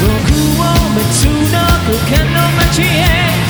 僕を別の空の街へ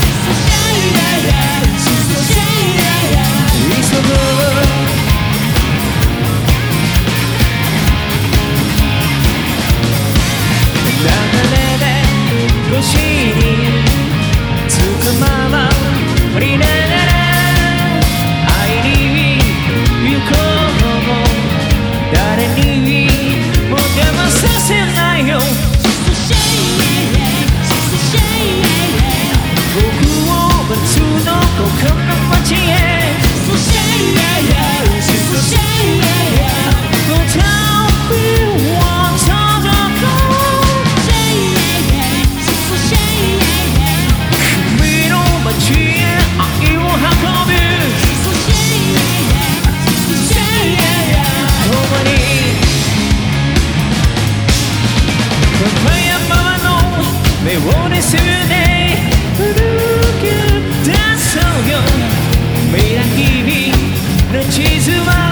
地図は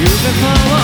Beautiful